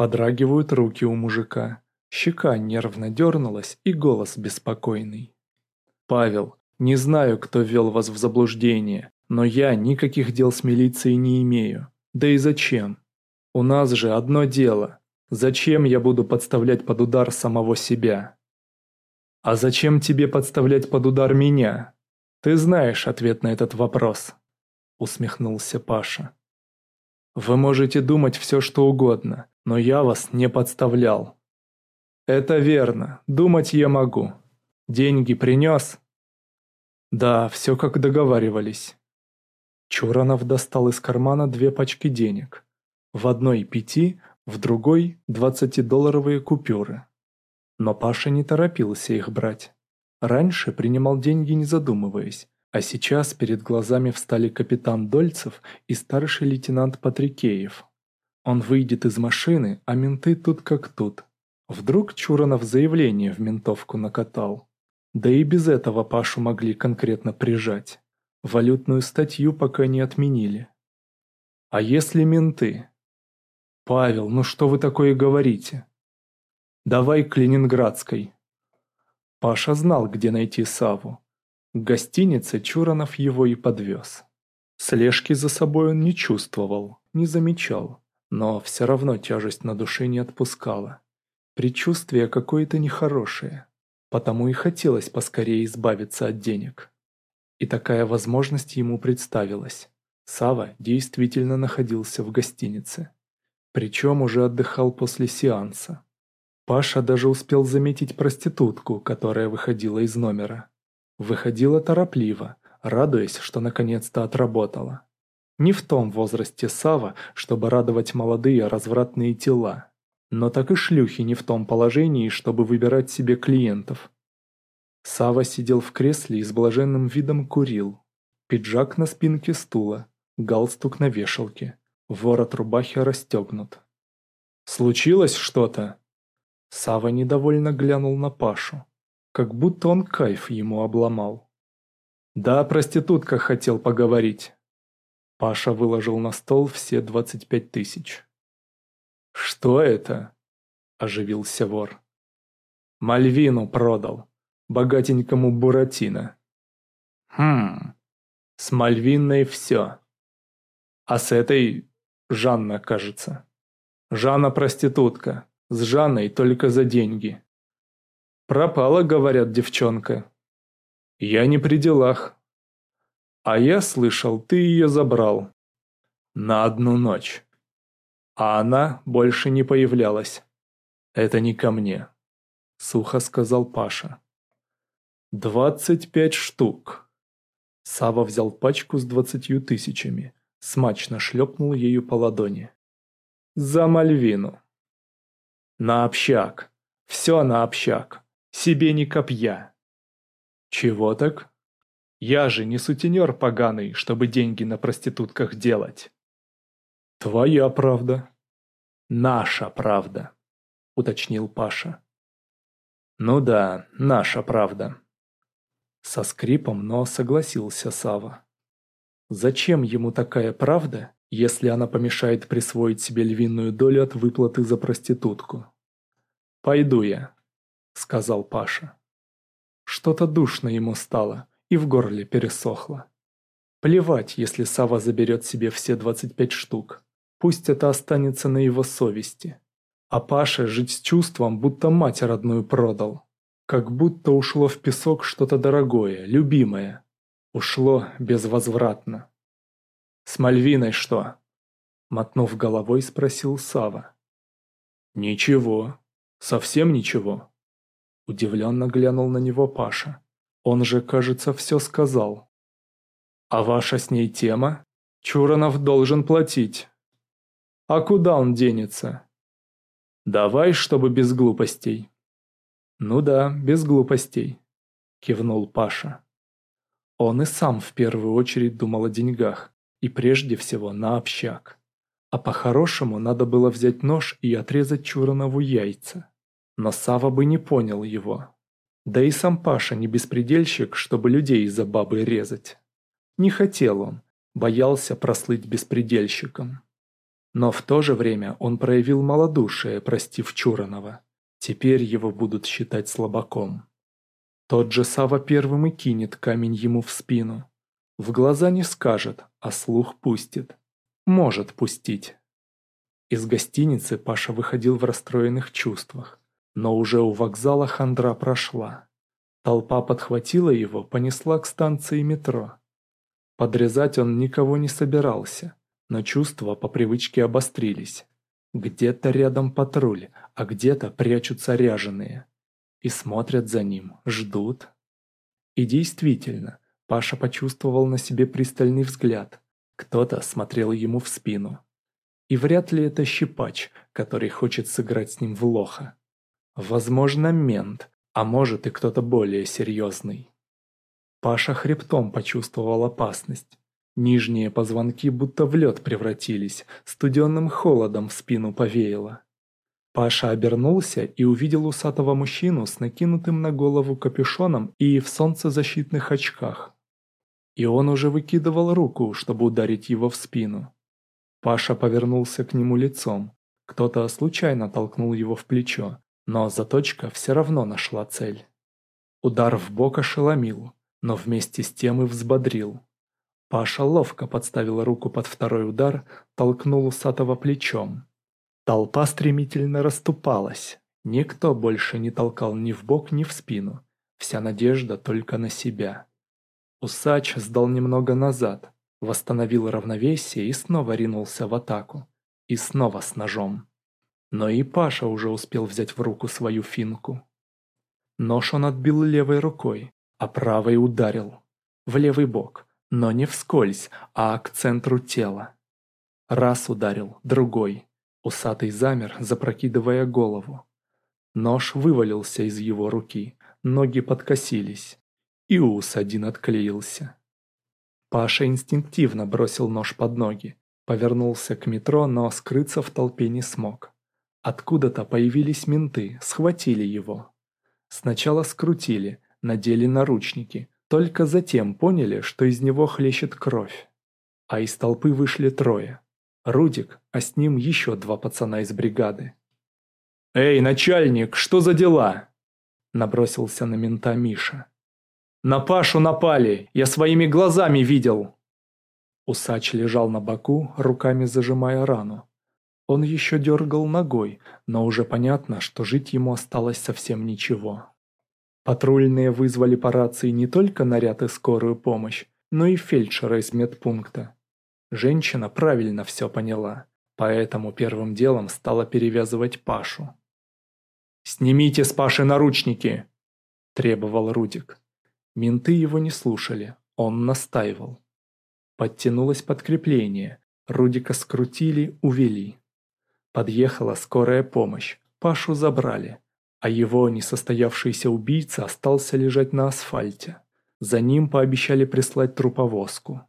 Подрагивают руки у мужика. Щека нервно дернулась и голос беспокойный. «Павел, не знаю, кто ввел вас в заблуждение, но я никаких дел с милицией не имею. Да и зачем? У нас же одно дело. Зачем я буду подставлять под удар самого себя? А зачем тебе подставлять под удар меня? Ты знаешь ответ на этот вопрос. Усмехнулся Паша. Вы можете думать все, что угодно, но я вас не подставлял. Это верно, думать я могу. Деньги принес? Да, все как договаривались. Чуранов достал из кармана две пачки денег. В одной пяти, в другой – двадцатидолларовые купюры. Но Паша не торопился их брать. Раньше принимал деньги не задумываясь, а сейчас перед глазами встали капитан Дольцев и старший лейтенант Патрикеев. Он выйдет из машины, а менты тут как тут. Вдруг Чуранов заявление в ментовку накатал. Да и без этого Пашу могли конкретно прижать. Валютную статью пока не отменили. А если менты? Павел, ну что вы такое говорите? Давай к Ленинградской. Паша знал, где найти Саву. К гостинице Чуранов его и подвез. Слежки за собой он не чувствовал, не замечал, но все равно тяжесть на душе не отпускала. Предчувствие какое-то нехорошее, потому и хотелось поскорее избавиться от денег. И такая возможность ему представилась. Сава действительно находился в гостинице. Причем уже отдыхал после сеанса. Паша даже успел заметить проститутку, которая выходила из номера. Выходила торопливо, радуясь, что наконец-то отработала. Не в том возрасте Сава, чтобы радовать молодые развратные тела. Но так и шлюхи не в том положении, чтобы выбирать себе клиентов. Сава сидел в кресле и с блаженным видом курил. Пиджак на спинке стула, галстук на вешалке, ворот рубахи расстегнут. «Случилось что-то?» Сава недовольно глянул на Пашу, как будто он кайф ему обломал. «Да, проститутка хотел поговорить». Паша выложил на стол все двадцать пять тысяч. «Что это?» – оживился вор. «Мальвину продал богатенькому Буратино. Хм, с Мальвиной все. А с этой Жанна, кажется. Жанна проститутка, с Жанной только за деньги. Пропала, говорят, девчонка. Я не при делах. А я слышал, ты ее забрал. На одну ночь. А она больше не появлялась. Это не ко мне, сухо сказал Паша. «Двадцать пять штук». Сава взял пачку с двадцатью тысячами, смачно шлепнул ею по ладони. «За Мальвину». «На общак. Все на общак. Себе не копья». «Чего так?» «Я же не сутенер поганый, чтобы деньги на проститутках делать». «Твоя правда». «Наша правда», — уточнил Паша. «Ну да, наша правда». Со скрипом, но согласился Сава. Зачем ему такая правда, если она помешает присвоить себе львиную долю от выплаты за проститутку? «Пойду я», — сказал Паша. Что-то душно ему стало и в горле пересохло. Плевать, если Сава заберет себе все 25 штук. Пусть это останется на его совести. А Паше жить с чувством, будто мать родную продал. Как будто ушло в песок что-то дорогое, любимое. Ушло безвозвратно. «С Мальвиной что?» Мотнув головой, спросил Сава. «Ничего. Совсем ничего». Удивленно глянул на него Паша. Он же, кажется, все сказал. «А ваша с ней тема? Чуранов должен платить». «А куда он денется?» «Давай, чтобы без глупостей». «Ну да, без глупостей», – кивнул Паша. Он и сам в первую очередь думал о деньгах, и прежде всего на общак. А по-хорошему надо было взять нож и отрезать Чуранову яйца. Но Сава бы не понял его. Да и сам Паша не беспредельщик, чтобы людей из-за бабы резать. Не хотел он, боялся прослыть беспредельщиком. Но в то же время он проявил малодушие, простив Чуранова. Теперь его будут считать слабаком. Тот же Сава первым и кинет камень ему в спину. В глаза не скажет, а слух пустит. Может пустить. Из гостиницы Паша выходил в расстроенных чувствах, но уже у вокзала хандра прошла. Толпа подхватила его, понесла к станции метро. Подрезать он никого не собирался, но чувства по привычке обострились. Где-то рядом патруль, а где-то прячутся ряженые. И смотрят за ним, ждут. И действительно, Паша почувствовал на себе пристальный взгляд. Кто-то смотрел ему в спину. И вряд ли это щипач, который хочет сыграть с ним в лоха. Возможно, мент, а может и кто-то более серьезный. Паша хребтом почувствовал опасность. Нижние позвонки будто в лед превратились, студенным холодом в спину повеяло. Паша обернулся и увидел усатого мужчину с накинутым на голову капюшоном и в солнцезащитных очках. И он уже выкидывал руку, чтобы ударить его в спину. Паша повернулся к нему лицом. Кто-то случайно толкнул его в плечо, но заточка все равно нашла цель. Удар в бок ошеломил, но вместе с тем и взбодрил. Паша ловко подставил руку под второй удар, толкнул усатого плечом. Толпа стремительно расступалась. Никто больше не толкал ни в бок, ни в спину. Вся надежда только на себя. Усач сдал немного назад, восстановил равновесие и снова ринулся в атаку. И снова с ножом. Но и Паша уже успел взять в руку свою финку. Нож он отбил левой рукой, а правой ударил. В левый бок, но не вскользь, а к центру тела. Раз ударил, другой. Усатый замер, запрокидывая голову. Нож вывалился из его руки, ноги подкосились. И ус один отклеился. Паша инстинктивно бросил нож под ноги, повернулся к метро, но скрыться в толпе не смог. Откуда-то появились менты, схватили его. Сначала скрутили, надели наручники, только затем поняли, что из него хлещет кровь. А из толпы вышли трое. Рудик, а с ним еще два пацана из бригады. «Эй, начальник, что за дела?» Набросился на мента Миша. «На Пашу напали, я своими глазами видел!» Усач лежал на боку, руками зажимая рану. Он еще дергал ногой, но уже понятно, что жить ему осталось совсем ничего. Патрульные вызвали по рации не только наряд и скорую помощь, но и фельдшера из медпункта. Женщина правильно все поняла, поэтому первым делом стала перевязывать Пашу. «Снимите с Паши наручники!» – требовал Рудик. Менты его не слушали, он настаивал. Подтянулось подкрепление, Рудика скрутили, увели. Подъехала скорая помощь, Пашу забрали, а его несостоявшийся убийца остался лежать на асфальте. За ним пообещали прислать труповозку.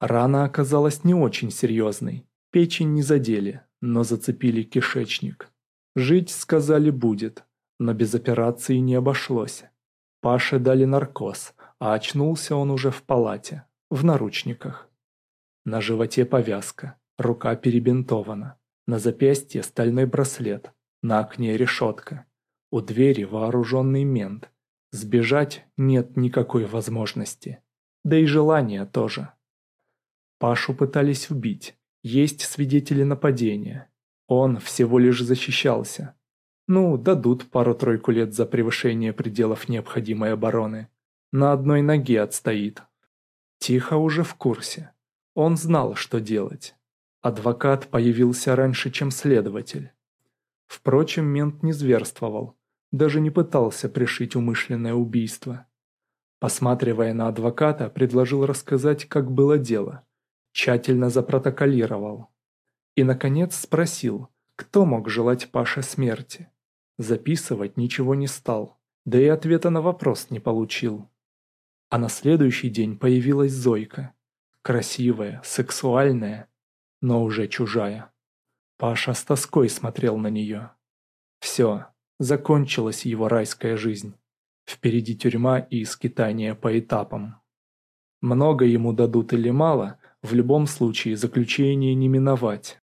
Рана оказалась не очень серьезной, печень не задели, но зацепили кишечник. Жить, сказали, будет, но без операции не обошлось. Паше дали наркоз, а очнулся он уже в палате, в наручниках. На животе повязка, рука перебинтована. На запястье стальной браслет, на окне решетка. У двери вооруженный мент. Сбежать нет никакой возможности. Да и желания тоже. Пашу пытались убить. Есть свидетели нападения. Он всего лишь защищался. Ну, дадут пару-тройку лет за превышение пределов необходимой обороны. На одной ноге отстоит. Тихо уже в курсе. Он знал, что делать. Адвокат появился раньше, чем следователь. Впрочем, мент не зверствовал, даже не пытался пришить умышленное убийство. Посматривая на адвоката, предложил рассказать, как было дело. Тщательно запротоколировал. И, наконец, спросил, кто мог желать Паше смерти. Записывать ничего не стал, да и ответа на вопрос не получил. А на следующий день появилась Зойка. Красивая, сексуальная, но уже чужая. Паша с тоской смотрел на нее. Все, закончилась его райская жизнь. Впереди тюрьма и скитание по этапам. Много ему дадут или мало, в любом случае заключение не миновать.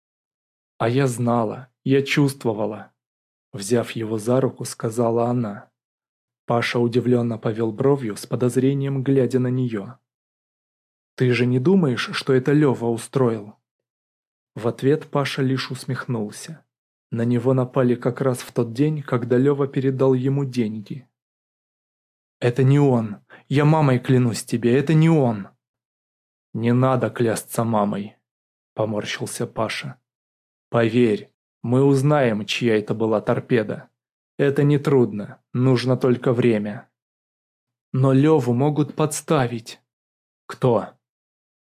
А я знала, я чувствовала. Взяв его за руку, сказала она. Паша удивленно повел бровью с подозрением, глядя на нее. «Ты же не думаешь, что это Лева устроил?» В ответ Паша лишь усмехнулся. На него напали как раз в тот день, когда Лева передал ему деньги. «Это не он. Я мамой клянусь тебе, это не он!» «Не надо клясться мамой», — поморщился Паша. «Поверь, мы узнаем, чья это была торпеда. Это нетрудно, нужно только время». «Но Леву могут подставить». «Кто?»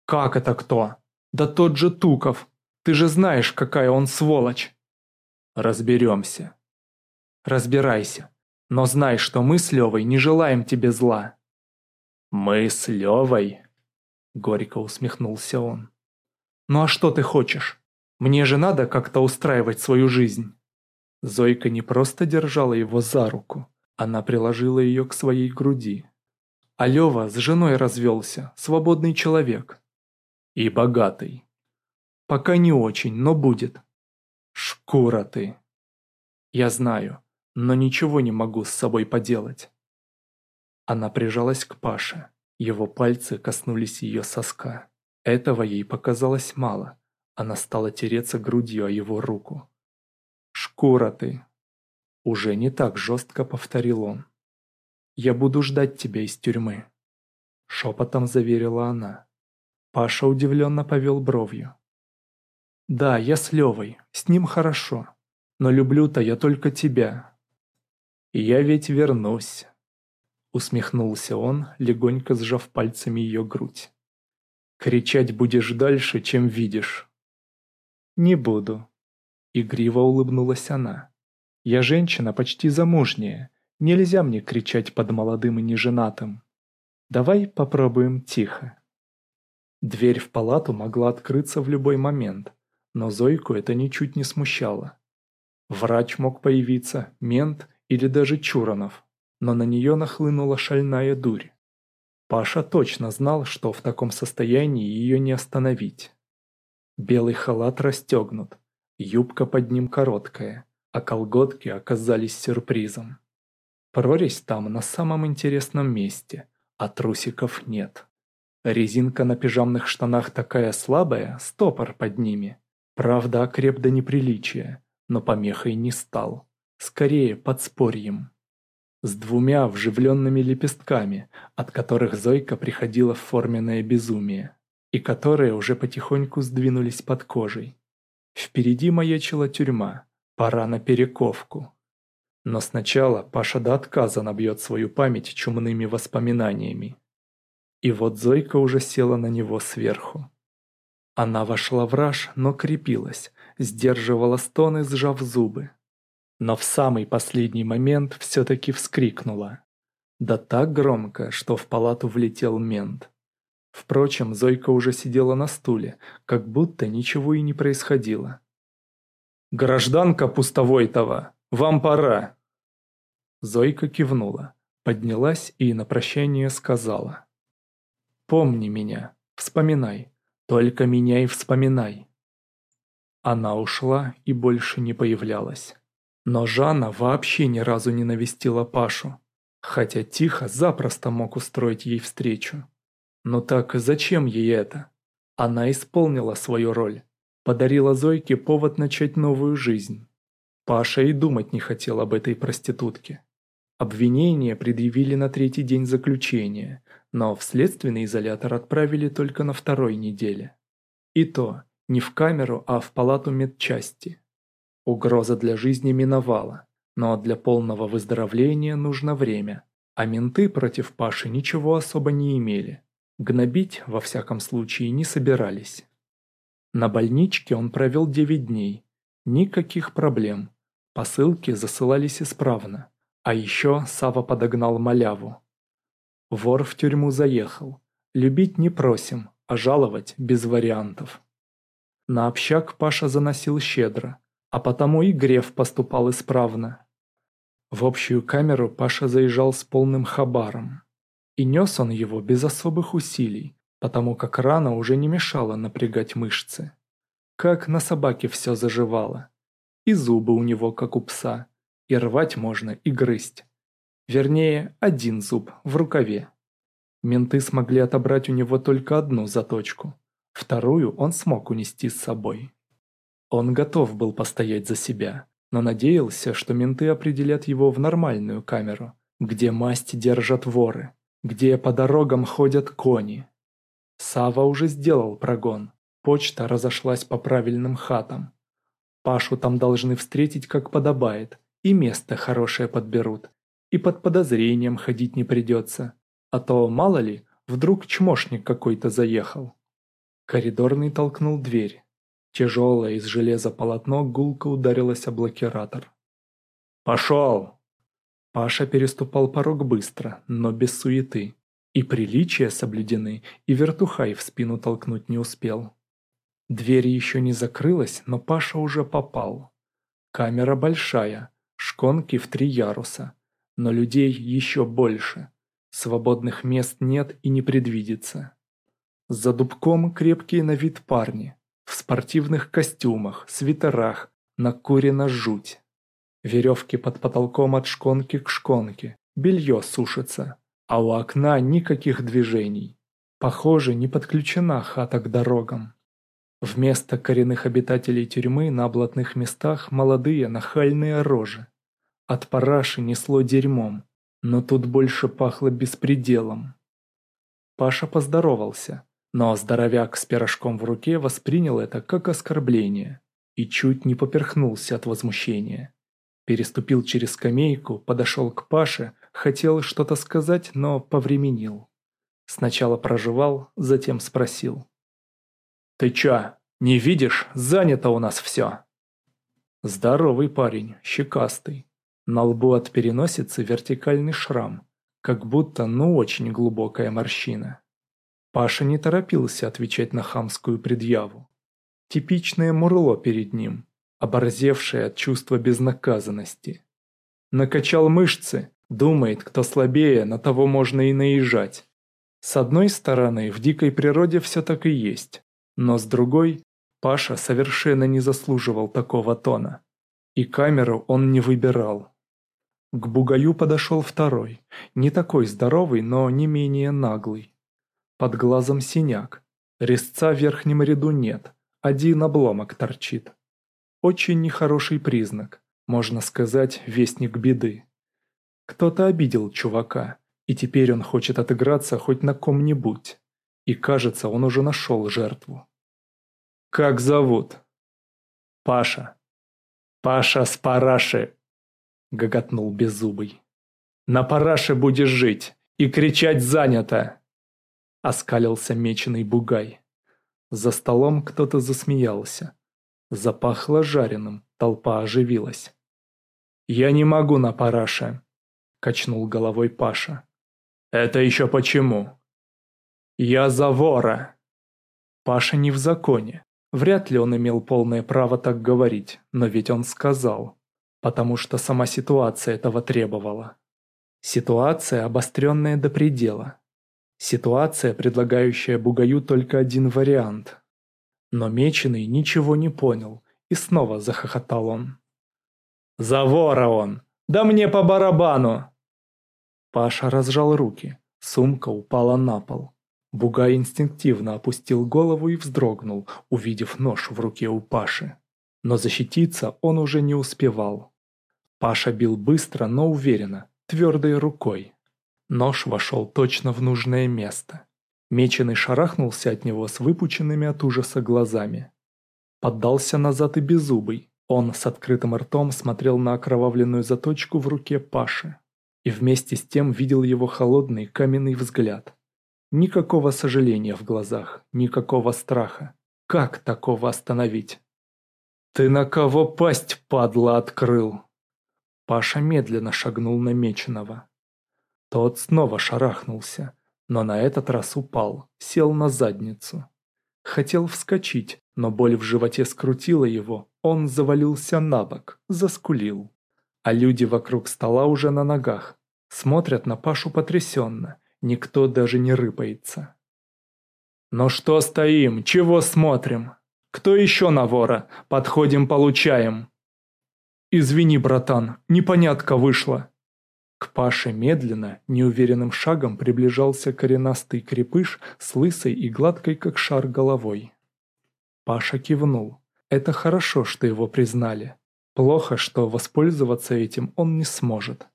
«Как это кто?» «Да тот же Туков. Ты же знаешь, какая он сволочь». «Разберемся». «Разбирайся. Но знай, что мы с Левой не желаем тебе зла». «Мы с Левой?» Горько усмехнулся он. «Ну а что ты хочешь? Мне же надо как-то устраивать свою жизнь». Зойка не просто держала его за руку, она приложила ее к своей груди. А Лева с женой развелся, свободный человек. И богатый. Пока не очень, но будет. Шкура ты. Я знаю, но ничего не могу с собой поделать. Она прижалась к Паше. Его пальцы коснулись ее соска. Этого ей показалось мало. Она стала тереться грудью о его руку. «Шкура ты!» Уже не так жестко повторил он. «Я буду ждать тебя из тюрьмы», — шепотом заверила она. Паша удивленно повел бровью. «Да, я с Левой, с ним хорошо, но люблю-то я только тебя». «Я ведь вернусь», Усмехнулся он, легонько сжав пальцами ее грудь. «Кричать будешь дальше, чем видишь». «Не буду». Игриво улыбнулась она. «Я женщина почти замужняя. Нельзя мне кричать под молодым и неженатым. Давай попробуем тихо». Дверь в палату могла открыться в любой момент, но Зойку это ничуть не смущало. Врач мог появиться, мент или даже Чуранов, но на нее нахлынула шальная дурь. Паша точно знал, что в таком состоянии ее не остановить. Белый халат расстегнут, юбка под ним короткая, а колготки оказались сюрпризом. Прорезь там на самом интересном месте, а трусиков нет. Резинка на пижамных штанах такая слабая, стопор под ними. Правда, окреп до неприличия, но помехой не стал. Скорее, подспорьем с двумя вживленными лепестками, от которых Зойка приходила в форменное безумие, и которые уже потихоньку сдвинулись под кожей. Впереди маячила тюрьма, пора на перековку. Но сначала Паша до отказа набьет свою память чумными воспоминаниями. И вот Зойка уже села на него сверху. Она вошла в раж, но крепилась, сдерживала стоны, сжав зубы но в самый последний момент все-таки вскрикнула. Да так громко, что в палату влетел мент. Впрочем, Зойка уже сидела на стуле, как будто ничего и не происходило. «Гражданка Пустовойтова, вам пора!» Зойка кивнула, поднялась и на прощание сказала. «Помни меня, вспоминай, только меня и вспоминай». Она ушла и больше не появлялась. Но Жанна вообще ни разу не навестила Пашу, хотя Тихо запросто мог устроить ей встречу. Но так зачем ей это? Она исполнила свою роль, подарила Зойке повод начать новую жизнь. Паша и думать не хотел об этой проститутке. Обвинение предъявили на третий день заключения, но в следственный изолятор отправили только на второй неделе. И то, не в камеру, а в палату медчасти. Угроза для жизни миновала, но для полного выздоровления нужно время, а менты против Паши ничего особо не имели. Гнобить, во всяком случае, не собирались. На больничке он провел 9 дней. Никаких проблем. Посылки засылались исправно. А еще Сава подогнал маляву. Вор в тюрьму заехал. Любить не просим, а жаловать без вариантов. На общак Паша заносил щедро, а потому и Греф поступал исправно. В общую камеру Паша заезжал с полным хабаром. И нес он его без особых усилий, потому как рана уже не мешала напрягать мышцы. как на собаке все заживало. И зубы у него, как у пса, и рвать можно, и грызть. Вернее, один зуб в рукаве. Менты смогли отобрать у него только одну заточку, вторую он смог унести с собой. Он готов был постоять за себя, но надеялся, что менты определят его в нормальную камеру, где масть держат воры, где по дорогам ходят кони. Сава уже сделал прогон, почта разошлась по правильным хатам. Пашу там должны встретить как подобает, и место хорошее подберут, и под подозрением ходить не придется, а то, мало ли, вдруг чмошник какой-то заехал. Коридорный толкнул дверь. Тяжелое из железа полотно гулко ударилось о блокиратор. «Пошел!» Паша переступал порог быстро, но без суеты. И приличия соблюдены, и вертухай в спину толкнуть не успел. Дверь еще не закрылась, но Паша уже попал. Камера большая, шконки в три яруса, но людей еще больше. Свободных мест нет и не предвидится. За дубком крепкие на вид парни, в спортивных костюмах, свитерах, накурена жуть. Веревки под потолком от шконки к шконке, белье сушится, а у окна никаких движений. Похоже, не подключена хата к дорогам. Вместо коренных обитателей тюрьмы на облатных местах молодые нахальные рожи. От параши несло дерьмом, но тут больше пахло беспределом. Паша поздоровался, но здоровяк с пирожком в руке воспринял это как оскорбление и чуть не поперхнулся от возмущения. Переступил через скамейку, подошел к Паше, хотел что-то сказать, но повременил. Сначала проживал, затем спросил. «Ты чё, не видишь? Занято у нас все!» Здоровый парень, щекастый. На лбу от переносицы вертикальный шрам, как будто ну очень глубокая морщина. Паша не торопился отвечать на хамскую предъяву. Типичное мурло перед ним, оборзевшее от чувства безнаказанности. Накачал мышцы, думает, кто слабее, на того можно и наезжать. С одной стороны, в дикой природе все так и есть, но с другой, Паша совершенно не заслуживал такого тона. И камеру он не выбирал. К бугаю подошел второй, не такой здоровый, но не менее наглый. Под глазом синяк. Резца в верхнем ряду нет. Один обломок торчит. Очень нехороший признак. Можно сказать, вестник беды. Кто-то обидел чувака, и теперь он хочет отыграться хоть на ком-нибудь. И кажется, он уже нашел жертву. «Как зовут?» «Паша». «Паша с параши!» — гоготнул Беззубый. «На параше будешь жить и кричать «занято!» — оскалился меченый бугай. За столом кто-то засмеялся. Запахло жареным, толпа оживилась. «Я не могу на параше», — качнул головой Паша. «Это еще почему?» «Я за вора!» Паша не в законе. Вряд ли он имел полное право так говорить, но ведь он сказал. Потому что сама ситуация этого требовала. Ситуация, обостренная до предела. Ситуация, предлагающая Бугаю только один вариант. Но Меченый ничего не понял, и снова захохотал он. «За он! Да мне по барабану!» Паша разжал руки, сумка упала на пол. Бугай инстинктивно опустил голову и вздрогнул, увидев нож в руке у Паши. Но защититься он уже не успевал. Паша бил быстро, но уверенно, твердой рукой. Нож вошел точно в нужное место. Меченый шарахнулся от него с выпученными от ужаса глазами. Поддался назад и беззубый. Он с открытым ртом смотрел на окровавленную заточку в руке Паши. И вместе с тем видел его холодный каменный взгляд. Никакого сожаления в глазах, никакого страха. Как такого остановить? «Ты на кого пасть, падла, открыл?» Паша медленно шагнул на Меченого. Тот снова шарахнулся, но на этот раз упал, сел на задницу. Хотел вскочить, но боль в животе скрутила его, он завалился на бок, заскулил. А люди вокруг стола уже на ногах, смотрят на Пашу потрясенно, никто даже не рыпается. «Ну что стоим, чего смотрим?» Кто еще на вора? Подходим, получаем!» «Извини, братан, непонятка вышла!» К Паше медленно, неуверенным шагом приближался коренастый крепыш с лысой и гладкой, как шар, головой. Паша кивнул. Это хорошо, что его признали. Плохо, что воспользоваться этим он не сможет.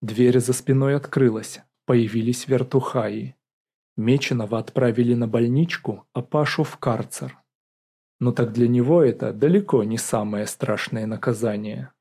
Дверь за спиной открылась, появились вертухаи. Меченого отправили на больничку, а Пашу в карцер. Но так для него это далеко не самое страшное наказание.